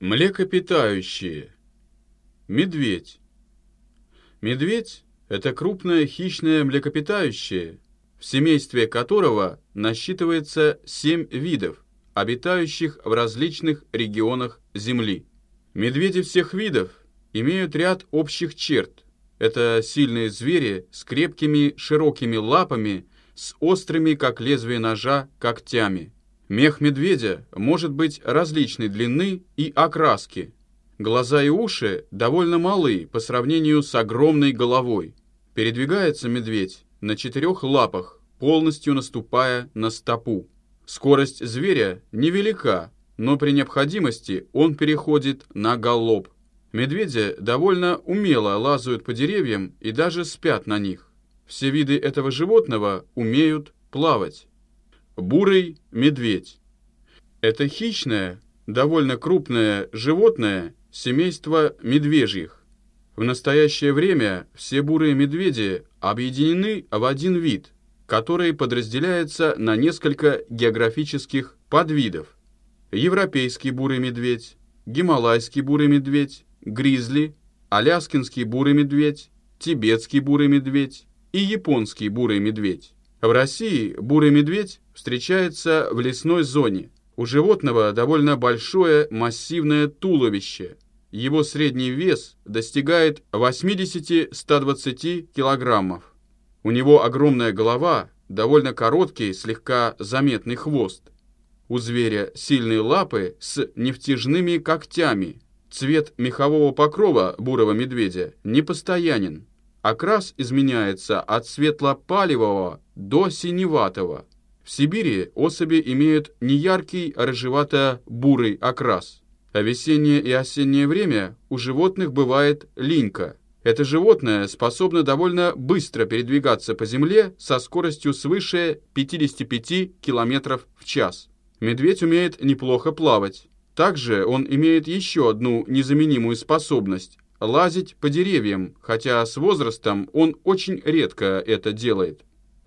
Млекопитающие. Медведь. Медведь – это крупное хищное млекопитающее, в семействе которого насчитывается семь видов, обитающих в различных регионах Земли. Медведи всех видов имеют ряд общих черт. Это сильные звери с крепкими широкими лапами, с острыми, как лезвие ножа, когтями – Мех медведя может быть различной длины и окраски. Глаза и уши довольно малы по сравнению с огромной головой. Передвигается медведь на четырех лапах, полностью наступая на стопу. Скорость зверя невелика, но при необходимости он переходит на галоп. Медведи довольно умело лазают по деревьям и даже спят на них. Все виды этого животного умеют плавать. Бурый медведь. Это хищное, довольно крупное животное семейства медвежьих. В настоящее время все бурые медведи объединены в один вид, который подразделяется на несколько географических подвидов. Европейский бурый медведь, гималайский бурый медведь, гризли, аляскинский бурый медведь, тибетский бурый медведь и японский бурый медведь. В России бурый медведь встречается в лесной зоне. У животного довольно большое массивное туловище. Его средний вес достигает 80-120 килограммов. У него огромная голова, довольно короткий, слегка заметный хвост. У зверя сильные лапы с нефтяжными когтями. Цвет мехового покрова бурого медведя непостоянен. Окрас изменяется от светло-палевого до синеватого. В Сибири особи имеют неяркий рыжевато-бурый окрас. А весеннее и осеннее время у животных бывает линька. Это животное способно довольно быстро передвигаться по земле со скоростью свыше 55 км в час. Медведь умеет неплохо плавать. Также он имеет еще одну незаменимую способность – лазить по деревьям, хотя с возрастом он очень редко это делает.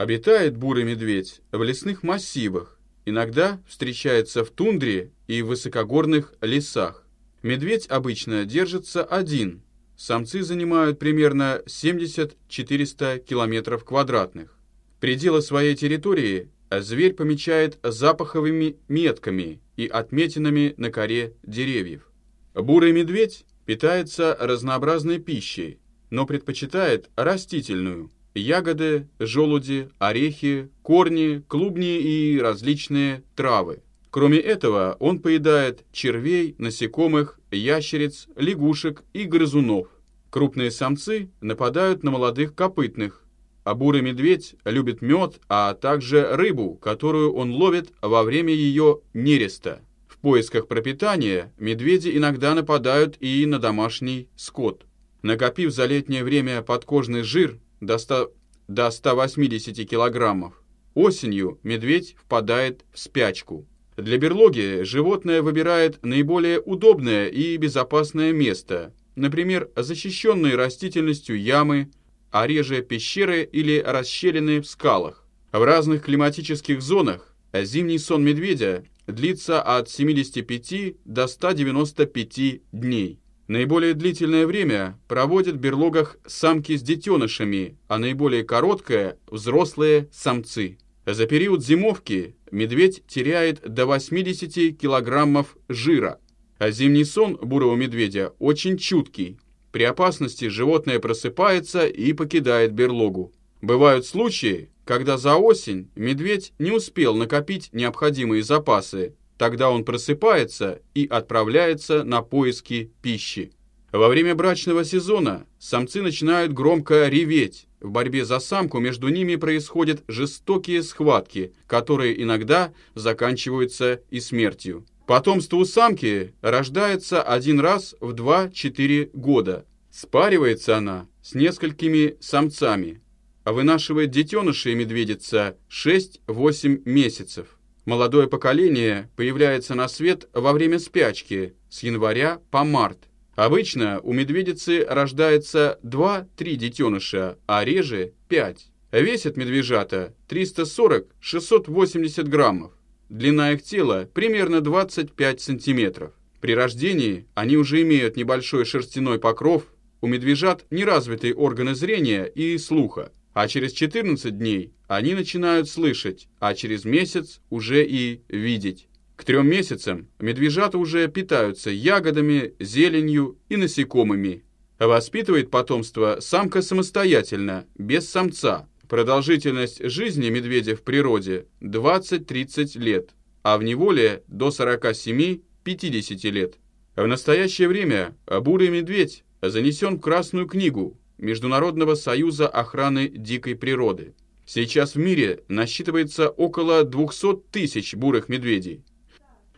Обитает бурый медведь в лесных массивах, иногда встречается в тундре и высокогорных лесах. Медведь обычно держится один. Самцы занимают примерно 70-400 километров квадратных. Пределы своей территории зверь помечает запаховыми метками и отметинами на коре деревьев. Бурый медведь питается разнообразной пищей, но предпочитает растительную – ягоды, желуди, орехи, корни, клубни и различные травы. Кроме этого, он поедает червей, насекомых, ящериц, лягушек и грызунов. Крупные самцы нападают на молодых копытных, а бурый медведь любит мед, а также рыбу, которую он ловит во время ее нереста. В поисках пропитания медведи иногда нападают и на домашний скот. Накопив за летнее время подкожный жир, до, 100, до 180 килограммов. Осенью медведь впадает в спячку. Для берлоги животное выбирает наиболее удобное и безопасное место, например, защищенные растительностью ямы, а реже пещеры или расщелины в скалах. В разных климатических зонах зимний сон медведя длится от 75 до 195 дней. Наиболее длительное время проводят в берлогах самки с детенышами, а наиболее короткое – взрослые самцы. За период зимовки медведь теряет до 80 килограммов жира, а зимний сон бурого медведя очень чуткий. При опасности животное просыпается и покидает берлогу. Бывают случаи, когда за осень медведь не успел накопить необходимые запасы, Тогда он просыпается и отправляется на поиски пищи. Во время брачного сезона самцы начинают громко реветь. В борьбе за самку между ними происходят жестокие схватки, которые иногда заканчиваются и смертью. Потомство у самки рождается один раз в 2-4 года. Спаривается она с несколькими самцами, а вынашивает детенышей медведица 6-8 месяцев. Молодое поколение появляется на свет во время спячки с января по март. Обычно у медведицы рождается 2-3 детеныша, а реже 5. Весят медвежата 340-680 граммов. Длина их тела примерно 25 сантиметров. При рождении они уже имеют небольшой шерстяной покров, у медвежат неразвитые органы зрения и слуха, а через 14 дней они начинают слышать, а через месяц уже и видеть. К трем месяцам медвежата уже питаются ягодами, зеленью и насекомыми. Воспитывает потомство самка самостоятельно, без самца. Продолжительность жизни медведя в природе 20-30 лет, а в неволе до 47-50 лет. В настоящее время бурый медведь занесен в Красную книгу Международного союза охраны дикой природы. Сейчас в мире насчитывается около 200 тысяч бурых медведей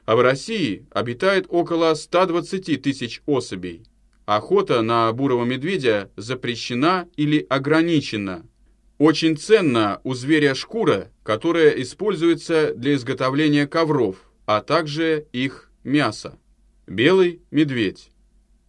а в России обитает около 120 тысяч особей. Охота на бурого медведя запрещена или ограничена. Очень ценна у зверя шкура, которая используется для изготовления ковров, а также их мясо. Белый медведь.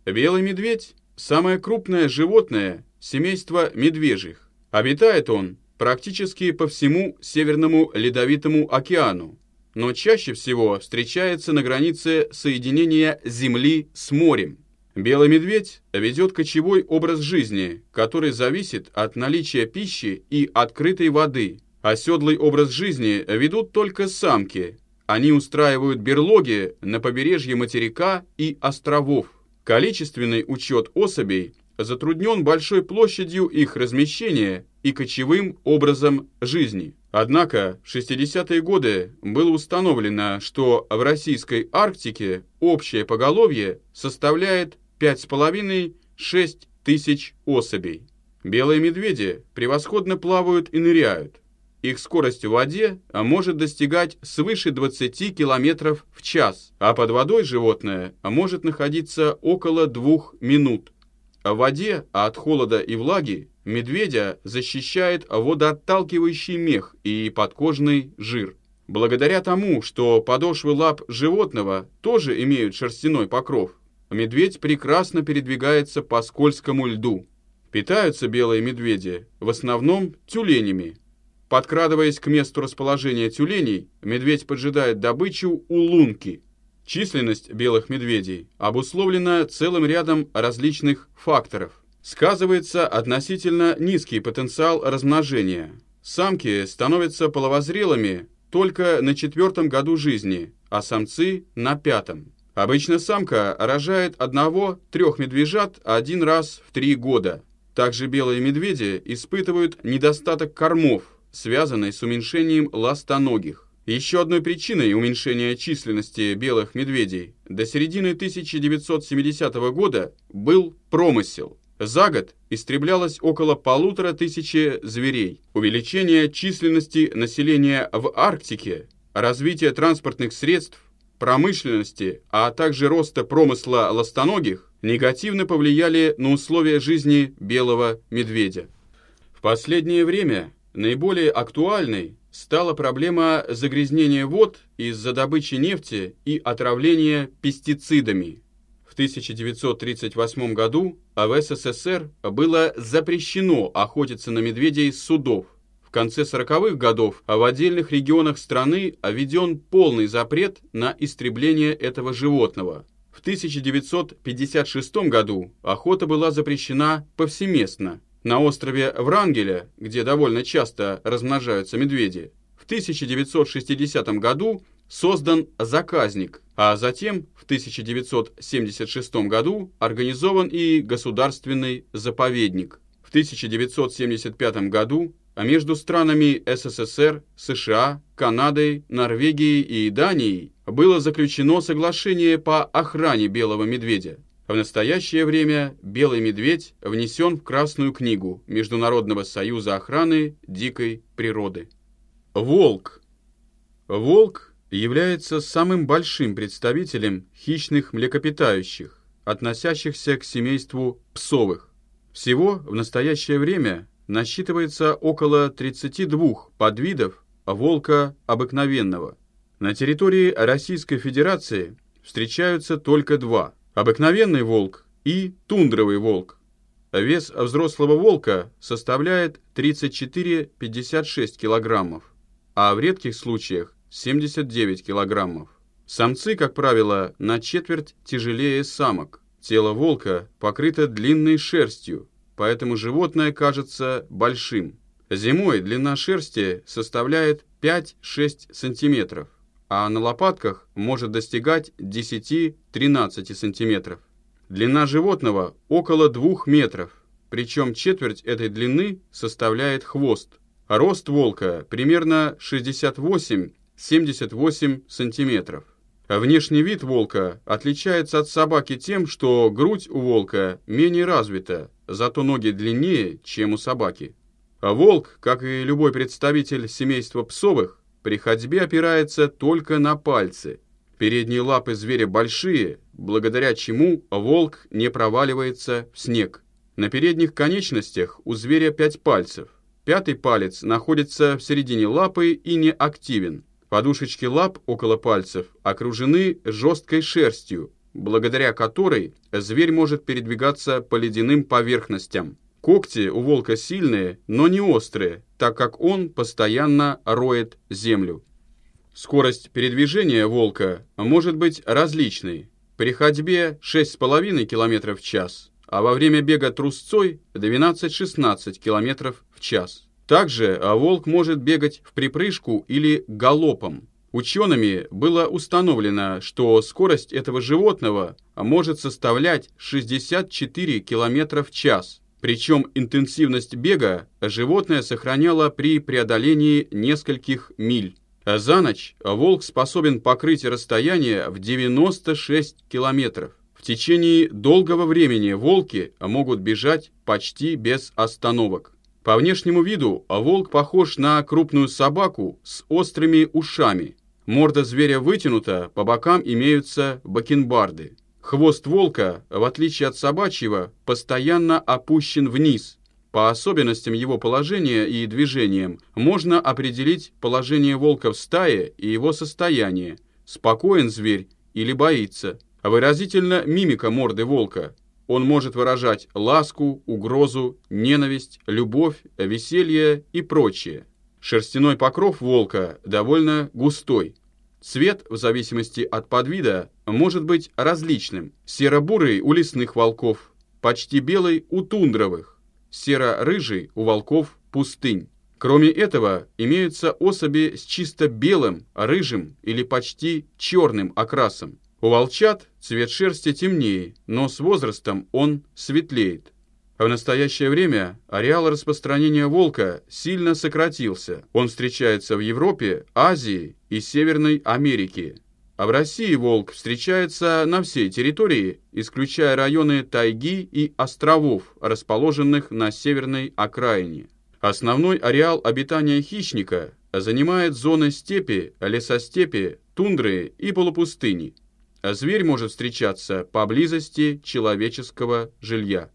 Белый медведь – самое крупное животное семейства медвежьих. Обитает он практически по всему Северному Ледовитому океану, но чаще всего встречается на границе соединения Земли с морем. Белый медведь ведет кочевой образ жизни, который зависит от наличия пищи и открытой воды. Оседлый образ жизни ведут только самки. Они устраивают берлоги на побережье материка и островов. Количественный учет особей затруднен большой площадью их размещения и кочевым образом жизни. Однако в 60-е годы было установлено, что в российской Арктике общее поголовье составляет 5,5-6 тысяч особей. Белые медведи превосходно плавают и ныряют. Их скорость в воде может достигать свыше 20 км в час, а под водой животное может находиться около двух минут. В воде от холода и влаги медведя защищает водоотталкивающий мех и подкожный жир. Благодаря тому, что подошвы лап животного тоже имеют шерстяной покров, медведь прекрасно передвигается по скользкому льду. Питаются белые медведи в основном тюленями. Подкрадываясь к месту расположения тюленей, медведь поджидает добычу у лунки – Численность белых медведей обусловлена целым рядом различных факторов. Сказывается относительно низкий потенциал размножения. Самки становятся половозрелыми только на четвертом году жизни, а самцы – на пятом. Обычно самка рожает одного-трех медвежат один раз в три года. Также белые медведи испытывают недостаток кормов, связанный с уменьшением ластоногих. Еще одной причиной уменьшения численности белых медведей до середины 1970 года был промысел. За год истреблялось около полутора тысячи зверей. Увеличение численности населения в Арктике, развитие транспортных средств, промышленности, а также роста промысла ластоногих негативно повлияли на условия жизни белого медведя. В последнее время наиболее актуальной стала проблема загрязнения вод из-за добычи нефти и отравления пестицидами. В 1938 году в СССР было запрещено охотиться на медведей с судов. В конце 40-х годов в отдельных регионах страны введен полный запрет на истребление этого животного. В 1956 году охота была запрещена повсеместно, на острове Врангеля, где довольно часто размножаются медведи, в 1960 году создан заказник, а затем в 1976 году организован и государственный заповедник. В 1975 году между странами СССР, США, Канадой, Норвегией и Данией было заключено соглашение по охране белого медведя. В настоящее время белый медведь внесен в Красную книгу Международного союза охраны дикой природы. Волк. Волк является самым большим представителем хищных млекопитающих, относящихся к семейству псовых. Всего в настоящее время насчитывается около 32 подвидов волка обыкновенного. На территории Российской Федерации встречаются только два – Обыкновенный волк и тундровый волк. Вес взрослого волка составляет 34-56 килограммов, а в редких случаях 79 килограммов. Самцы, как правило, на четверть тяжелее самок. Тело волка покрыто длинной шерстью, поэтому животное кажется большим. Зимой длина шерсти составляет 5-6 сантиметров, а на лопатках может достигать 10-13 сантиметров. Длина животного около 2 метров, причем четверть этой длины составляет хвост. Рост волка примерно 68-78 сантиметров. Внешний вид волка отличается от собаки тем, что грудь у волка менее развита, зато ноги длиннее, чем у собаки. А волк, как и любой представитель семейства псовых, при ходьбе опирается только на пальцы. Передние лапы зверя большие, благодаря чему волк не проваливается в снег. На передних конечностях у зверя пять пальцев. Пятый палец находится в середине лапы и не активен. Подушечки лап около пальцев окружены жесткой шерстью, благодаря которой зверь может передвигаться по ледяным поверхностям. Когти у волка сильные, но не острые, так как он постоянно роет землю. Скорость передвижения волка может быть различной. При ходьбе 6,5 км в час, а во время бега трусцой 12-16 км в час. Также а, волк может бегать в припрыжку или галопом. Учеными было установлено, что скорость этого животного может составлять 64 км в час. Причем интенсивность бега животное сохраняло при преодолении нескольких миль. За ночь волк способен покрыть расстояние в 96 километров. В течение долгого времени волки могут бежать почти без остановок. По внешнему виду волк похож на крупную собаку с острыми ушами. Морда зверя вытянута, по бокам имеются бакенбарды. Хвост волка, в отличие от собачьего, постоянно опущен вниз. По особенностям его положения и движениям можно определить положение волка в стае и его состояние. Спокоен зверь или боится. Выразительно мимика морды волка. Он может выражать ласку, угрозу, ненависть, любовь, веселье и прочее. Шерстяной покров волка довольно густой. Цвет, в зависимости от подвида, может быть различным. Серо-бурый у лесных волков, почти белый у тундровых, серо-рыжий у волков пустынь. Кроме этого, имеются особи с чисто белым, рыжим или почти черным окрасом. У волчат цвет шерсти темнее, но с возрастом он светлеет. В настоящее время ареал распространения волка сильно сократился. Он встречается в Европе, Азии и Северной Америке. А в России волк встречается на всей территории, исключая районы тайги и островов, расположенных на северной окраине. Основной ареал обитания хищника занимает зоны степи, лесостепи, тундры и полупустыни а зверь может встречаться поблизости человеческого жилья.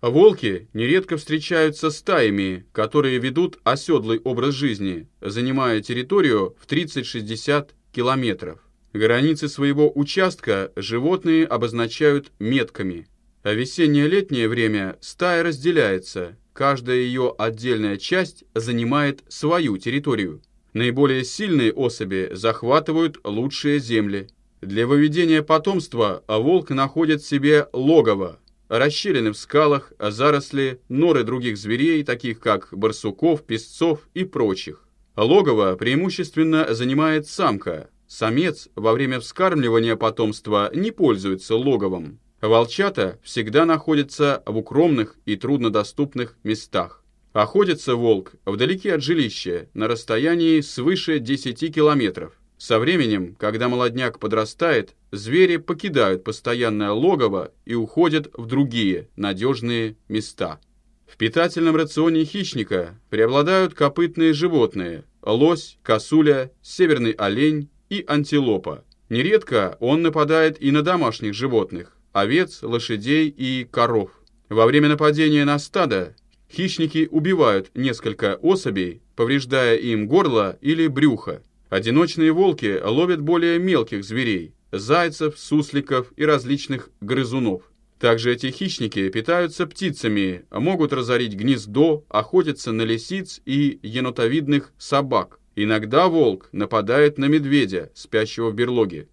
Волки нередко встречаются стаями, которые ведут оседлый образ жизни, занимая территорию в 30-60 километров. Границы своего участка животные обозначают метками. А весеннее-летнее время стая разделяется, каждая ее отдельная часть занимает свою территорию. Наиболее сильные особи захватывают лучшие земли, для выведения потомства волк находит себе логово, расщелины в скалах, заросли, норы других зверей, таких как барсуков, песцов и прочих. Логово преимущественно занимает самка. Самец во время вскармливания потомства не пользуется логовом. Волчата всегда находятся в укромных и труднодоступных местах. Охотится волк вдалеке от жилища, на расстоянии свыше 10 километров. Со временем, когда молодняк подрастает, звери покидают постоянное логово и уходят в другие надежные места. В питательном рационе хищника преобладают копытные животные – лось, косуля, северный олень и антилопа. Нередко он нападает и на домашних животных – овец, лошадей и коров. Во время нападения на стадо хищники убивают несколько особей, повреждая им горло или брюхо. Одиночные волки ловят более мелких зверей – зайцев, сусликов и различных грызунов. Также эти хищники питаются птицами, могут разорить гнездо, охотятся на лисиц и енотовидных собак. Иногда волк нападает на медведя, спящего в берлоге.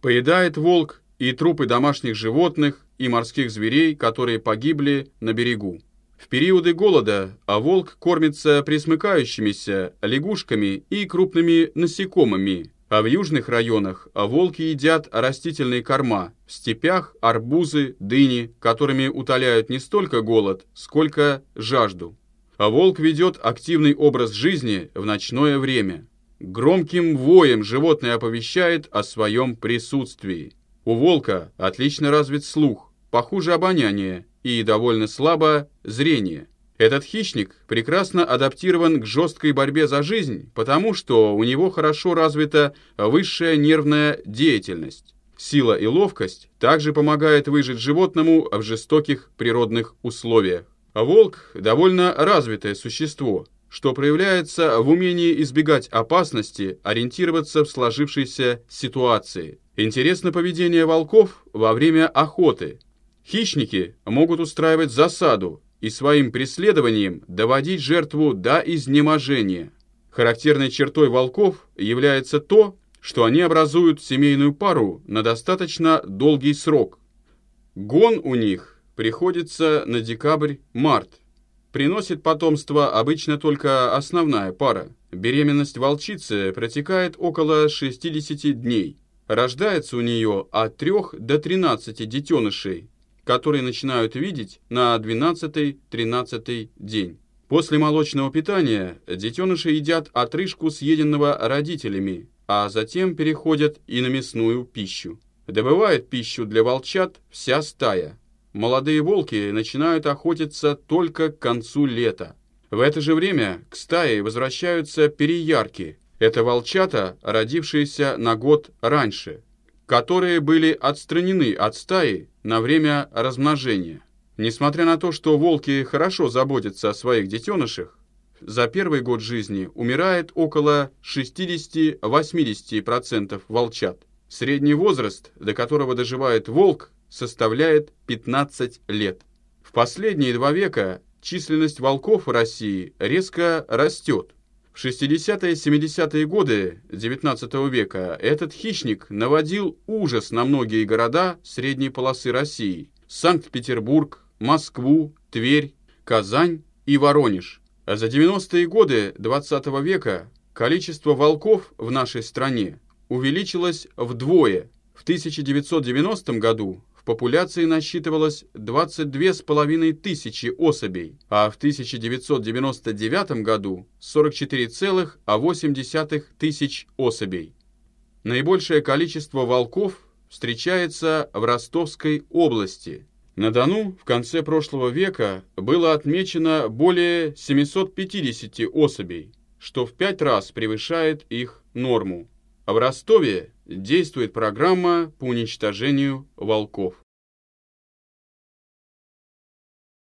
Поедает волк и трупы домашних животных, и морских зверей, которые погибли на берегу. В периоды голода а волк кормится присмыкающимися лягушками и крупными насекомыми, а в южных районах волки едят растительные корма, в степях арбузы, дыни, которыми утоляют не столько голод, сколько жажду. А волк ведет активный образ жизни в ночное время. Громким воем животное оповещает о своем присутствии. У волка отлично развит слух, похуже обоняние и довольно слабо зрение. Этот хищник прекрасно адаптирован к жесткой борьбе за жизнь, потому что у него хорошо развита высшая нервная деятельность. Сила и ловкость также помогают выжить животному в жестоких природных условиях. Волк – довольно развитое существо, что проявляется в умении избегать опасности, ориентироваться в сложившейся ситуации. Интересно поведение волков во время охоты. Хищники могут устраивать засаду, и своим преследованием доводить жертву до изнеможения. Характерной чертой волков является то, что они образуют семейную пару на достаточно долгий срок. Гон у них приходится на декабрь-март. Приносит потомство обычно только основная пара. Беременность волчицы протекает около 60 дней. Рождается у нее от 3 до 13 детенышей, которые начинают видеть на 12-13 день. После молочного питания детеныши едят отрыжку съеденного родителями, а затем переходят и на мясную пищу. Добывает пищу для волчат вся стая. Молодые волки начинают охотиться только к концу лета. В это же время к стае возвращаются переярки. Это волчата, родившиеся на год раньше которые были отстранены от стаи на время размножения. Несмотря на то, что волки хорошо заботятся о своих детенышах, за первый год жизни умирает около 60-80% волчат. Средний возраст, до которого доживает волк, составляет 15 лет. В последние два века численность волков в России резко растет. В 60-е 70-е годы XIX века этот хищник наводил ужас на многие города средней полосы России. Санкт-Петербург, Москву, Тверь, Казань и Воронеж. А за 90-е годы XX века количество волков в нашей стране увеличилось вдвое. В 1990 году популяции насчитывалось 22,5 тысячи особей, а в 1999 году 44,8 тысяч особей. Наибольшее количество волков встречается в Ростовской области. На Дону в конце прошлого века было отмечено более 750 особей, что в пять раз превышает их норму. А в Ростове действует программа по уничтожению волков.